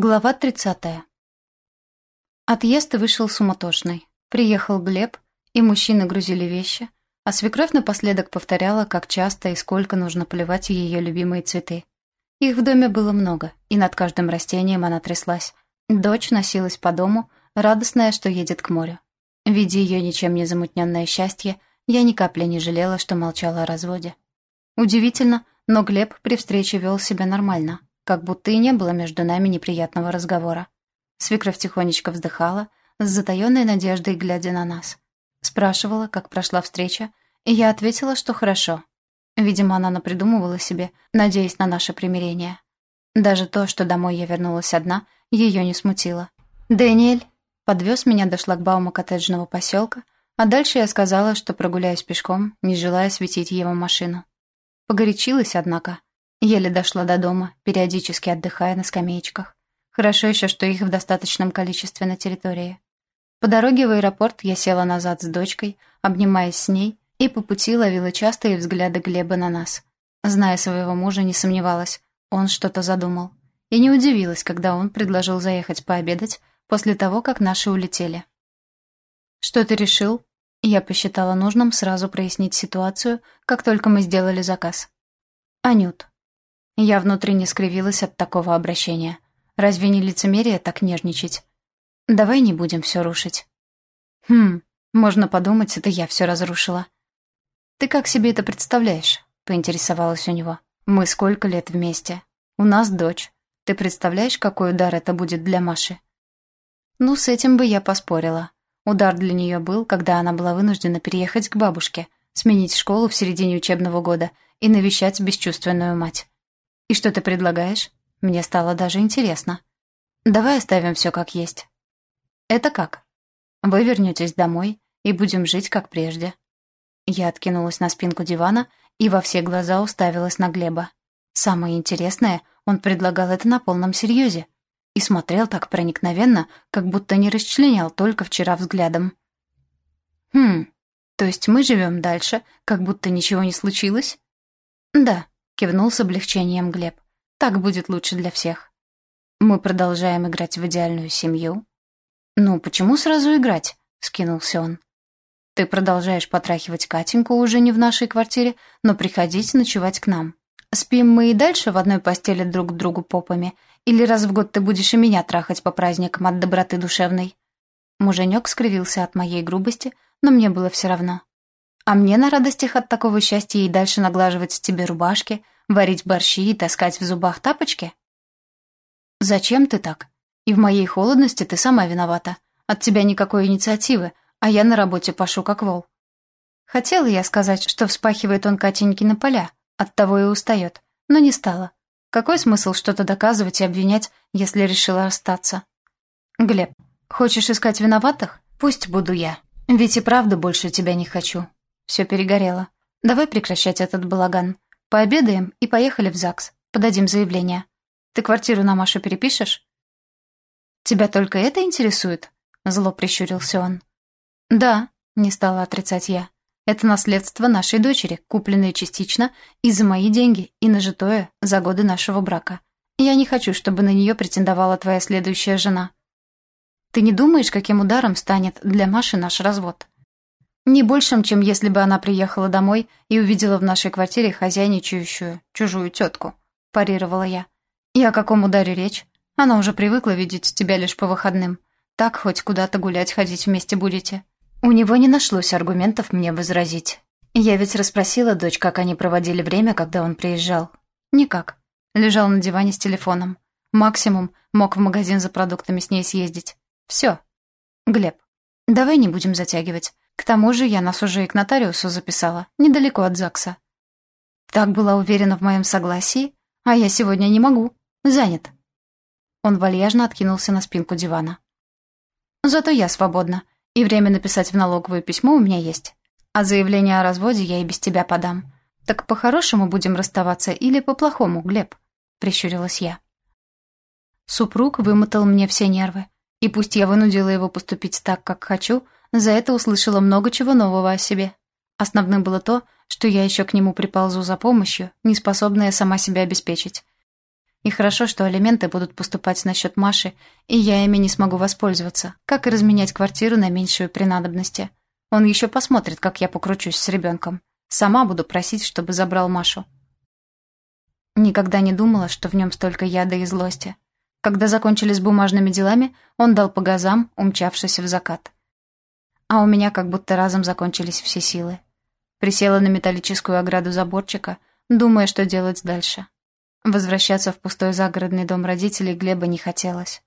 Глава 30. Отъезд вышел суматошный. Приехал Глеб, и мужчины грузили вещи, а свекровь напоследок повторяла, как часто и сколько нужно поливать ее любимые цветы. Их в доме было много, и над каждым растением она тряслась. Дочь носилась по дому, радостная, что едет к морю. Видя ее ничем не замутненное счастье, я ни капли не жалела, что молчала о разводе. Удивительно, но Глеб при встрече вел себя нормально — как будто и не было между нами неприятного разговора. Свекровь тихонечко вздыхала, с затаённой надеждой глядя на нас. Спрашивала, как прошла встреча, и я ответила, что хорошо. Видимо, она напридумывала себе, надеясь на наше примирение. Даже то, что домой я вернулась одна, ее не смутило. «Дэниэль!» подвез меня до шлагбаума коттеджного поселка, а дальше я сказала, что прогуляюсь пешком, не желая светить его машину. Погорячилась, однако. Еле дошла до дома, периодически отдыхая на скамеечках. Хорошо еще, что их в достаточном количестве на территории. По дороге в аэропорт я села назад с дочкой, обнимаясь с ней, и по пути ловила частые взгляды Глеба на нас. Зная своего мужа, не сомневалась, он что-то задумал. И не удивилась, когда он предложил заехать пообедать после того, как наши улетели. «Что ты решил?» Я посчитала нужным сразу прояснить ситуацию, как только мы сделали заказ. «Анют, я внутренне скривилась от такого обращения. Разве не лицемерие так нежничать? Давай не будем все рушить. Хм, можно подумать, это я все разрушила. Ты как себе это представляешь? Поинтересовалась у него. Мы сколько лет вместе? У нас дочь. Ты представляешь, какой удар это будет для Маши? Ну, с этим бы я поспорила. Удар для нее был, когда она была вынуждена переехать к бабушке, сменить школу в середине учебного года и навещать бесчувственную мать. «И что ты предлагаешь? Мне стало даже интересно. Давай оставим все как есть». «Это как?» «Вы вернетесь домой и будем жить как прежде». Я откинулась на спинку дивана и во все глаза уставилась на Глеба. Самое интересное, он предлагал это на полном серьезе и смотрел так проникновенно, как будто не расчленял только вчера взглядом. «Хм, то есть мы живем дальше, как будто ничего не случилось?» «Да», Кивнул с облегчением Глеб. Так будет лучше для всех. Мы продолжаем играть в идеальную семью. Ну, почему сразу играть? Скинулся он. Ты продолжаешь потрахивать Катеньку уже не в нашей квартире, но приходить ночевать к нам. Спим мы и дальше в одной постели друг к другу попами, или раз в год ты будешь и меня трахать по праздникам от доброты душевной?» Муженек скривился от моей грубости, но мне было все равно. А мне на радостях от такого счастья и дальше наглаживать тебе рубашки, варить борщи и таскать в зубах тапочки? Зачем ты так? И в моей холодности ты сама виновата. От тебя никакой инициативы, а я на работе пашу как вол. Хотела я сказать, что вспахивает он Катеньки на поля, оттого и устает, но не стала. Какой смысл что-то доказывать и обвинять, если решила остаться? Глеб, хочешь искать виноватых? Пусть буду я. Ведь и правда больше тебя не хочу. Все перегорело. Давай прекращать этот балаган. Пообедаем и поехали в ЗАГС. Подадим заявление. Ты квартиру на Машу перепишешь? Тебя только это интересует? Зло прищурился он. Да, не стала отрицать я. Это наследство нашей дочери, купленное частично и за мои деньги, и нажитое за годы нашего брака. Я не хочу, чтобы на нее претендовала твоя следующая жена. Ты не думаешь, каким ударом станет для Маши наш развод? Не большим, чем если бы она приехала домой и увидела в нашей квартире хозяйничающую чужую тетку, парировала я. И о каком ударе речь? Она уже привыкла видеть тебя лишь по выходным. Так хоть куда-то гулять ходить вместе будете. У него не нашлось аргументов мне возразить. Я ведь расспросила дочь, как они проводили время, когда он приезжал. Никак. Лежал на диване с телефоном. Максимум мог в магазин за продуктами с ней съездить. Все. Глеб, давай не будем затягивать. К тому же я нас уже и к нотариусу записала, недалеко от ЗАГСа. Так была уверена в моем согласии, а я сегодня не могу, занят. Он вальяжно откинулся на спинку дивана. Зато я свободна, и время написать в налоговое письмо у меня есть. А заявление о разводе я и без тебя подам. Так по-хорошему будем расставаться или по-плохому, Глеб?» — прищурилась я. Супруг вымотал мне все нервы, и пусть я вынудила его поступить так, как хочу — за это услышала много чего нового о себе. Основным было то, что я еще к нему приползу за помощью, не способная сама себя обеспечить. И хорошо, что алименты будут поступать на счет Маши, и я ими не смогу воспользоваться, как и разменять квартиру на меньшую при надобности. Он еще посмотрит, как я покручусь с ребенком. Сама буду просить, чтобы забрал Машу. Никогда не думала, что в нем столько яда и злости. Когда закончили с бумажными делами, он дал по газам, умчавшись в закат. А у меня как будто разом закончились все силы. Присела на металлическую ограду заборчика, думая, что делать дальше. Возвращаться в пустой загородный дом родителей Глеба не хотелось.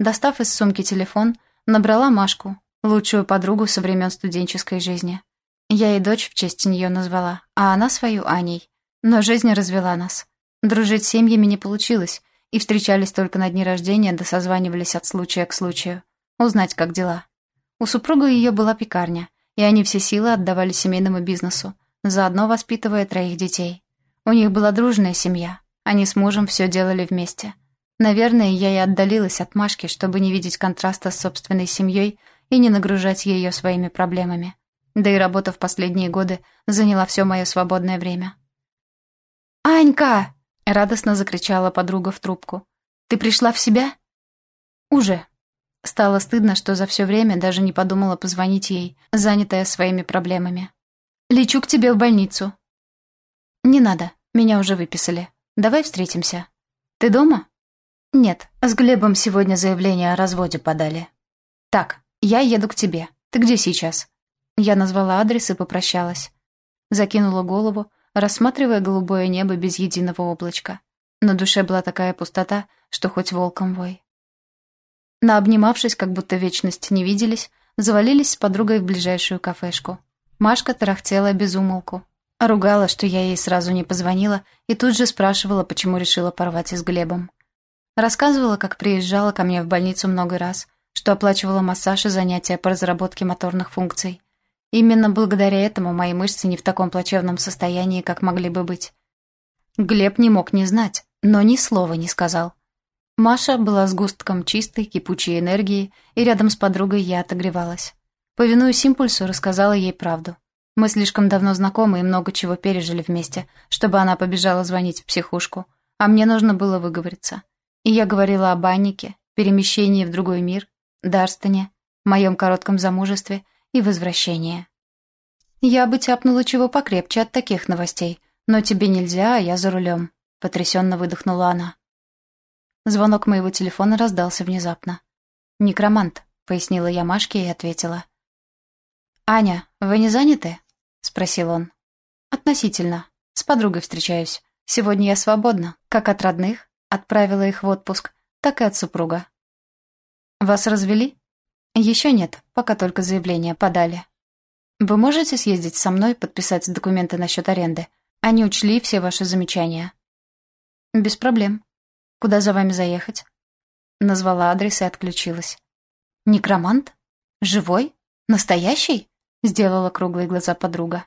Достав из сумки телефон, набрала Машку, лучшую подругу со времен студенческой жизни. Я и дочь в честь нее назвала, а она свою Аней. Но жизнь развела нас. Дружить с семьями не получилось, и встречались только на дни рождения, да созванивались от случая к случаю. Узнать, как дела. У супруга ее была пекарня, и они все силы отдавали семейному бизнесу, заодно воспитывая троих детей. У них была дружная семья, они с мужем все делали вместе. Наверное, я и отдалилась от Машки, чтобы не видеть контраста с собственной семьей и не нагружать ее своими проблемами. Да и работа в последние годы заняла все мое свободное время. «Анька!» — радостно закричала подруга в трубку. «Ты пришла в себя?» «Уже». Стало стыдно, что за все время даже не подумала позвонить ей, занятая своими проблемами. «Лечу к тебе в больницу». «Не надо, меня уже выписали». Давай встретимся. Ты дома? Нет, с Глебом сегодня заявление о разводе подали. Так, я еду к тебе. Ты где сейчас? Я назвала адрес и попрощалась. Закинула голову, рассматривая голубое небо без единого облачка. На душе была такая пустота, что хоть волком вой. Наобнимавшись, как будто вечность не виделись, завалились с подругой в ближайшую кафешку. Машка тарахтела без умолку, Ругала, что я ей сразу не позвонила, и тут же спрашивала, почему решила порвать с Глебом. Рассказывала, как приезжала ко мне в больницу много раз, что оплачивала массаж и занятия по разработке моторных функций. Именно благодаря этому мои мышцы не в таком плачевном состоянии, как могли бы быть. Глеб не мог не знать, но ни слова не сказал. Маша была сгустком чистой, кипучей энергии, и рядом с подругой я отогревалась. Повинуясь импульсу, рассказала ей правду. Мы слишком давно знакомы и много чего пережили вместе, чтобы она побежала звонить в психушку. А мне нужно было выговориться. И я говорила о баннике, перемещении в другой мир, Дарстоне, моем коротком замужестве и возвращении. «Я бы тяпнула чего покрепче от таких новостей, но тебе нельзя, а я за рулем», — потрясенно выдохнула она. Звонок моего телефона раздался внезапно. «Некромант», — пояснила я Машке и ответила. «Аня, вы не заняты?» — спросил он. «Относительно. С подругой встречаюсь. Сегодня я свободна, как от родных, отправила их в отпуск, так и от супруга». «Вас развели?» «Еще нет, пока только заявление подали». «Вы можете съездить со мной, подписать документы насчет аренды? Они учли все ваши замечания». «Без проблем. Куда за вами заехать?» Назвала адрес и отключилась. «Некромант? Живой? Настоящий?» Сделала круглые глаза подруга.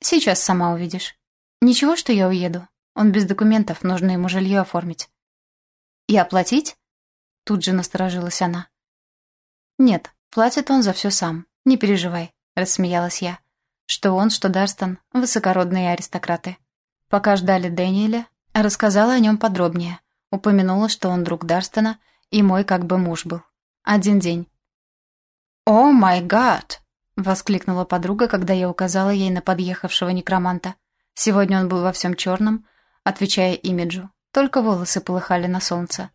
«Сейчас сама увидишь. Ничего, что я уеду. Он без документов, нужно ему жилье оформить». «И оплатить?» Тут же насторожилась она. «Нет, платит он за все сам. Не переживай», — рассмеялась я. Что он, что Дарстон — высокородные аристократы. Пока ждали Дэниеля, рассказала о нем подробнее. Упомянула, что он друг Дарстона и мой как бы муж был. Один день. «О май гад!» Воскликнула подруга, когда я указала ей на подъехавшего некроманта. Сегодня он был во всем черном, отвечая имиджу. Только волосы полыхали на солнце.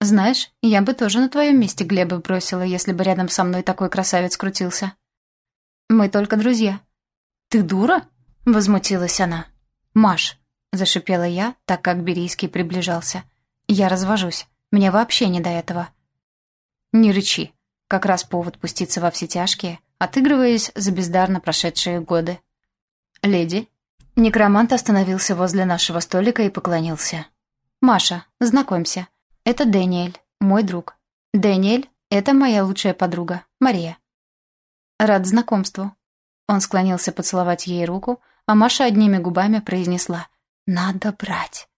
«Знаешь, я бы тоже на твоем месте Глеба бросила, если бы рядом со мной такой красавец крутился». «Мы только друзья». «Ты дура?» — возмутилась она. «Маш», — зашипела я, так как Берийский приближался. «Я развожусь. Мне вообще не до этого». «Не рычи. Как раз повод пуститься во все тяжкие отыгрываясь за бездарно прошедшие годы. «Леди». Некромант остановился возле нашего столика и поклонился. «Маша, знакомься. Это Дэниэль, мой друг. Дэниэль — это моя лучшая подруга, Мария». «Рад знакомству». Он склонился поцеловать ей руку, а Маша одними губами произнесла «Надо брать».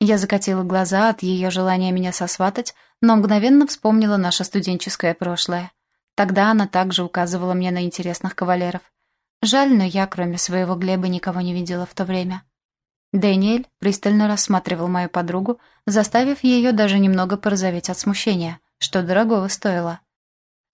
Я закатила глаза от ее желания меня сосватать, но мгновенно вспомнила наше студенческое прошлое. Тогда она также указывала мне на интересных кавалеров. Жаль, но я, кроме своего Глеба, никого не видела в то время. Дэниэль пристально рассматривал мою подругу, заставив ее даже немного порозоветь от смущения, что дорогого стоило.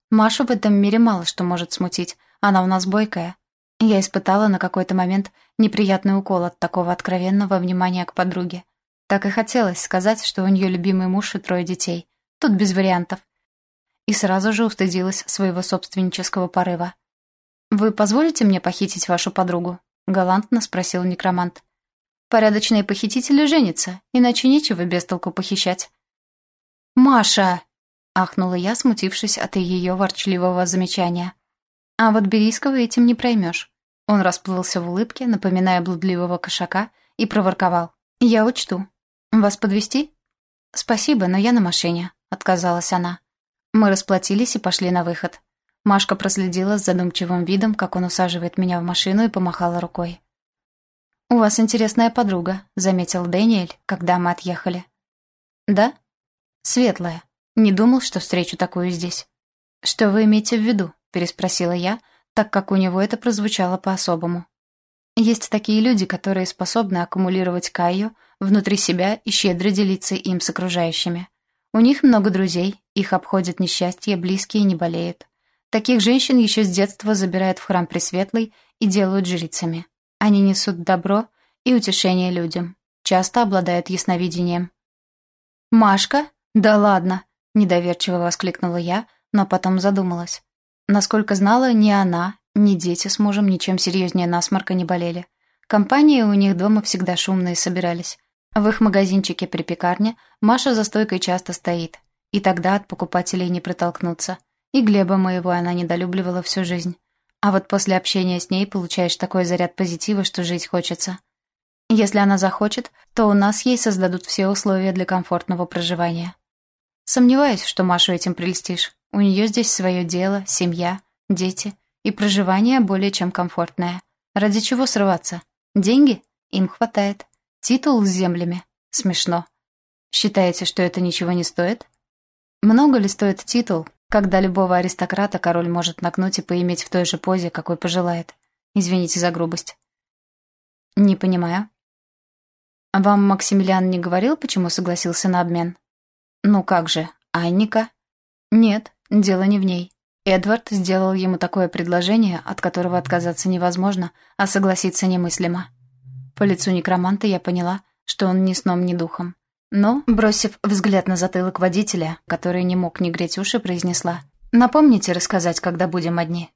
Машу в этом мире мало что может смутить, она у нас бойкая. Я испытала на какой-то момент неприятный укол от такого откровенного внимания к подруге. Так и хотелось сказать, что у нее любимый муж и трое детей. Тут без вариантов. И сразу же устыдилась своего собственнического порыва. «Вы позволите мне похитить вашу подругу?» — галантно спросил некромант. «Порядочные похитители женятся, иначе нечего без толку похищать». «Маша!» — ахнула я, смутившись от ее ворчливого замечания. А вот Берийского этим не проймешь. Он расплылся в улыбке, напоминая блудливого кошака, и проворковал. «Я учту. Вас подвести? «Спасибо, но я на машине», — отказалась она. Мы расплатились и пошли на выход. Машка проследила с задумчивым видом, как он усаживает меня в машину и помахала рукой. «У вас интересная подруга», — заметил Дэниэль, когда мы отъехали. «Да?» «Светлая. Не думал, что встречу такую здесь». «Что вы имеете в виду?» — переспросила я, так как у него это прозвучало по-особому. Есть такие люди, которые способны аккумулировать кайо внутри себя и щедро делиться им с окружающими. У них много друзей, их обходят несчастья, близкие не болеют. Таких женщин еще с детства забирают в храм Пресветлый и делают жрицами. Они несут добро и утешение людям, часто обладают ясновидением. «Машка? Да ладно!» — недоверчиво воскликнула я, но потом задумалась. Насколько знала, ни она, ни дети с мужем ничем серьезнее насморка не болели. Компании у них дома всегда шумные собирались. В их магазинчике при пекарне Маша за стойкой часто стоит, и тогда от покупателей не протолкнуться. И Глеба моего она недолюбливала всю жизнь. А вот после общения с ней получаешь такой заряд позитива, что жить хочется. Если она захочет, то у нас ей создадут все условия для комфортного проживания. Сомневаюсь, что Машу этим прельстишь. У нее здесь свое дело, семья, дети, и проживание более чем комфортное. Ради чего срываться? Деньги? Им хватает. Титул с землями? Смешно. Считаете, что это ничего не стоит? Много ли стоит титул, когда любого аристократа король может нагнуть и поиметь в той же позе, какой пожелает? Извините за грубость. Не понимаю. Вам Максимилиан не говорил, почему согласился на обмен? Ну как же, Анника? Нет, Дело не в ней. Эдвард сделал ему такое предложение, от которого отказаться невозможно, а согласиться немыслимо. По лицу некроманта я поняла, что он ни сном, ни духом. Но, бросив взгляд на затылок водителя, который не мог не греть уши, произнесла «Напомните рассказать, когда будем одни».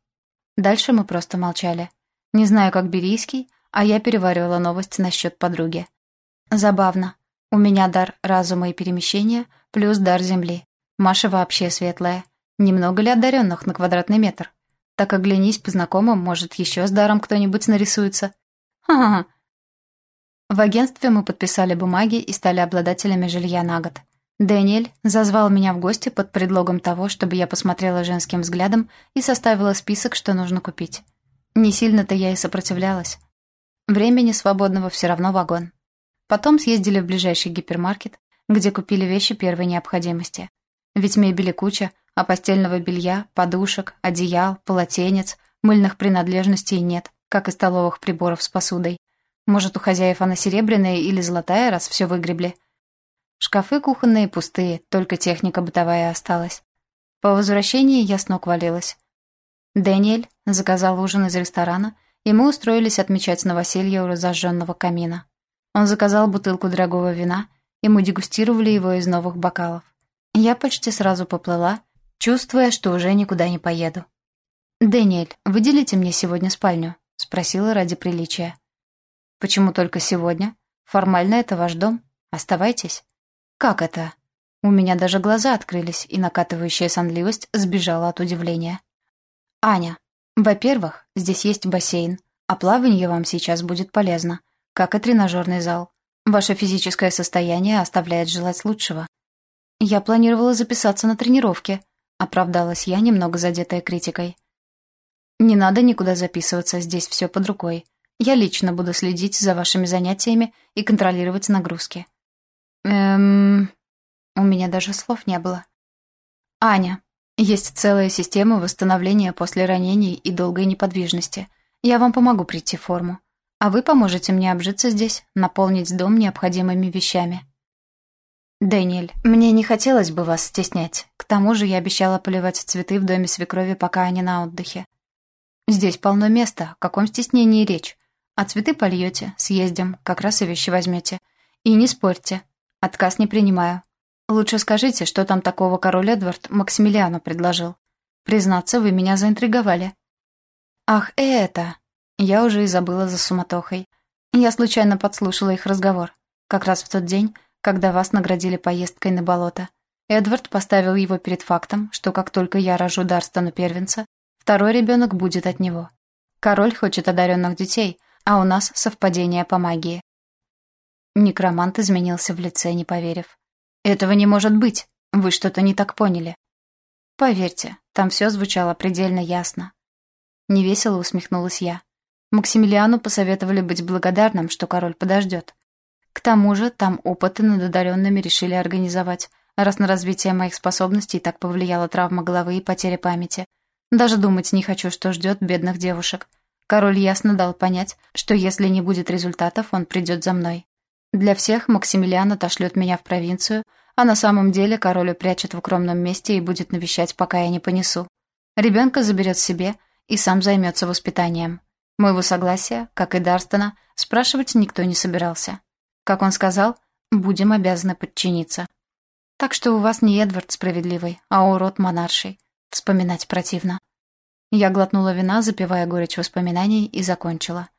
Дальше мы просто молчали. Не знаю, как Берийский, а я переваривала новость насчет подруги. Забавно. У меня дар разума и перемещения, плюс дар земли. Маша вообще светлая. Немного ли одаренных на квадратный метр? Так оглянись по знакомым, может, еще с даром кто-нибудь нарисуется. Ха-ха-ха. В агентстве мы подписали бумаги и стали обладателями жилья на год. Дэниэль зазвал меня в гости под предлогом того, чтобы я посмотрела женским взглядом и составила список, что нужно купить. Не сильно-то я и сопротивлялась. Времени свободного все равно вагон. Потом съездили в ближайший гипермаркет, где купили вещи первой необходимости. Ведь мебели куча, а постельного белья, подушек, одеял, полотенец, мыльных принадлежностей нет, как и столовых приборов с посудой. Может, у хозяев она серебряная или золотая, раз все выгребли. Шкафы кухонные пустые, только техника бытовая осталась. По возвращении я с ног валилась. Дэниэль заказал ужин из ресторана, и мы устроились отмечать новоселье у разожженного камина. Он заказал бутылку дорогого вина, и мы дегустировали его из новых бокалов. Я почти сразу поплыла, чувствуя, что уже никуда не поеду. «Дэниэль, выделите мне сегодня спальню?» — спросила ради приличия. «Почему только сегодня? Формально это ваш дом. Оставайтесь». «Как это?» У меня даже глаза открылись, и накатывающая сонливость сбежала от удивления. «Аня, во-первых, здесь есть бассейн, а плавание вам сейчас будет полезно, как и тренажерный зал. Ваше физическое состояние оставляет желать лучшего. Я планировала записаться на тренировки», Оправдалась я, немного задетая критикой. «Не надо никуда записываться, здесь все под рукой. Я лично буду следить за вашими занятиями и контролировать нагрузки». «Эм...» У меня даже слов не было. «Аня, есть целая система восстановления после ранений и долгой неподвижности. Я вам помогу прийти в форму. А вы поможете мне обжиться здесь, наполнить дом необходимыми вещами. «Дэниэль, мне не хотелось бы вас стеснять. К тому же я обещала поливать цветы в доме свекрови, пока они на отдыхе. Здесь полно места, о каком стеснении речь. А цветы польете, съездим, как раз и вещи возьмете. И не спорьте. Отказ не принимаю. Лучше скажите, что там такого король Эдвард Максимилиану предложил. Признаться, вы меня заинтриговали. Ах, это... Я уже и забыла за суматохой. Я случайно подслушала их разговор. Как раз в тот день, когда вас наградили поездкой на болото. Эдвард поставил его перед фактом, что как только я рожу Дарстону первенца, второй ребенок будет от него. Король хочет одаренных детей, а у нас совпадение по магии. Некромант изменился в лице, не поверив. «Этого не может быть! Вы что-то не так поняли!» «Поверьте, там все звучало предельно ясно». Невесело усмехнулась я. Максимилиану посоветовали быть благодарным, что король подождет. К тому же там опыты над одаренными решили организовать, раз на развитие моих способностей так повлияла травма головы и потеря памяти. Даже думать не хочу, что ждет бедных девушек. Король ясно дал понять, что если не будет результатов, он придет за мной. Для всех Максимилиан отошлет меня в провинцию, а на самом деле король упрячет в укромном месте и будет навещать, пока я не понесу. Ребенка заберет себе и сам займется воспитанием. Моего согласия, как и Дарстона, спрашивать никто не собирался. Как он сказал, будем обязаны подчиниться. Так что у вас не Эдвард справедливый, а урод монарший. Вспоминать противно. Я глотнула вина, запивая горечь воспоминаний, и закончила.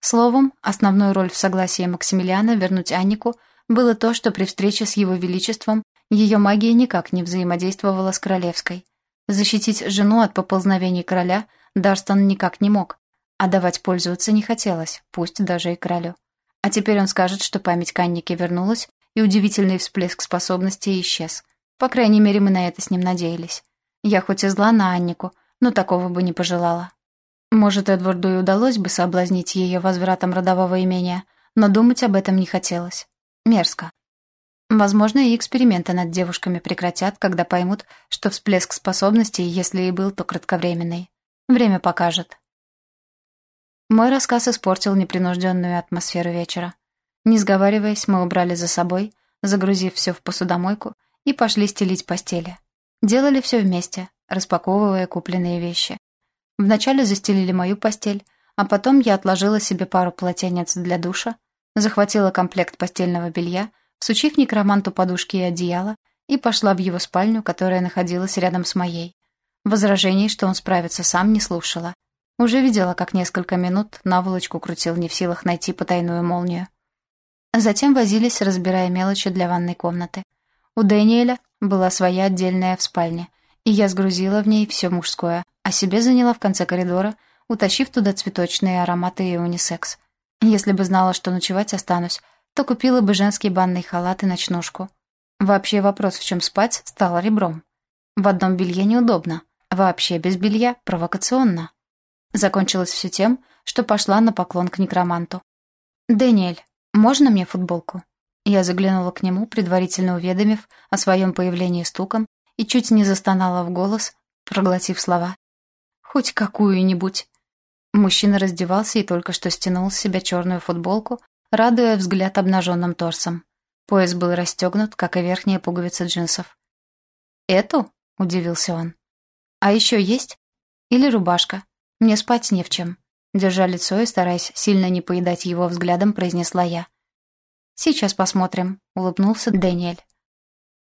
Словом, основную роль в согласии Максимилиана вернуть Аннику было то, что при встрече с его величеством ее магия никак не взаимодействовала с королевской. Защитить жену от поползновений короля Дарстон никак не мог, а давать пользоваться не хотелось, пусть даже и королю. А теперь он скажет, что память к Аннике вернулась, и удивительный всплеск способностей исчез. По крайней мере, мы на это с ним надеялись. Я хоть и зла на Аннику, но такого бы не пожелала. Может, Эдварду и удалось бы соблазнить ее возвратом родового имения, но думать об этом не хотелось. Мерзко. Возможно, и эксперименты над девушками прекратят, когда поймут, что всплеск способностей, если и был, то кратковременный. Время покажет. Мой рассказ испортил непринужденную атмосферу вечера. Не сговариваясь, мы убрали за собой, загрузив все в посудомойку, и пошли стелить постели. Делали все вместе, распаковывая купленные вещи. Вначале застелили мою постель, а потом я отложила себе пару полотенец для душа, захватила комплект постельного белья, всучив некроманту подушки и одеяло, и пошла в его спальню, которая находилась рядом с моей. Возражений, что он справится сам, не слушала. Уже видела, как несколько минут наволочку крутил не в силах найти потайную молнию. Затем возились, разбирая мелочи для ванной комнаты. У Дэниеля была своя отдельная в спальне — и я сгрузила в ней все мужское, а себе заняла в конце коридора, утащив туда цветочные ароматы и унисекс. Если бы знала, что ночевать останусь, то купила бы женский банный халат и ночнушку. Вообще вопрос, в чем спать, стал ребром. В одном белье неудобно, вообще без белья провокационно. Закончилось все тем, что пошла на поклон к некроманту. «Дэниэль, можно мне футболку?» Я заглянула к нему, предварительно уведомив о своем появлении стуком и чуть не застонала в голос, проглотив слова. «Хоть какую-нибудь». Мужчина раздевался и только что стянул с себя черную футболку, радуя взгляд обнаженным торсом. Пояс был расстегнут, как и верхняя пуговица джинсов. «Эту?» — удивился он. «А еще есть? Или рубашка? Мне спать не в чем». Держа лицо и стараясь сильно не поедать его взглядом, произнесла я. «Сейчас посмотрим», — улыбнулся Дэниэль.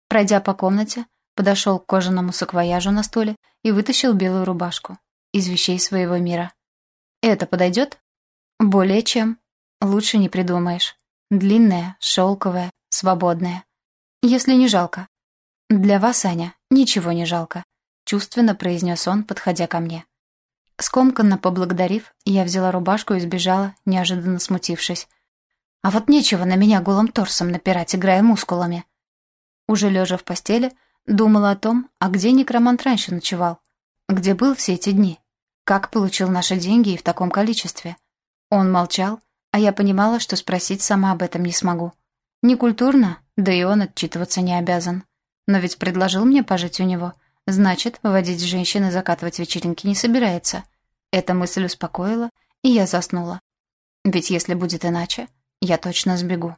Пройдя по комнате, подошел к кожаному саквояжу на столе и вытащил белую рубашку из вещей своего мира. «Это подойдет?» «Более чем. Лучше не придумаешь. Длинная, шелковая, свободная. Если не жалко». «Для вас, Аня, ничего не жалко», — чувственно произнес он, подходя ко мне. Скомканно поблагодарив, я взяла рубашку и сбежала, неожиданно смутившись. А вот нечего на меня голым торсом напирать, играя мускулами. Уже лежа в постели, Думала о том, а где некромант раньше ночевал? Где был все эти дни? Как получил наши деньги и в таком количестве? Он молчал, а я понимала, что спросить сама об этом не смогу. Некультурно, да и он отчитываться не обязан. Но ведь предложил мне пожить у него. Значит, выводить женщин и закатывать вечеринки не собирается. Эта мысль успокоила, и я заснула. Ведь если будет иначе, я точно сбегу.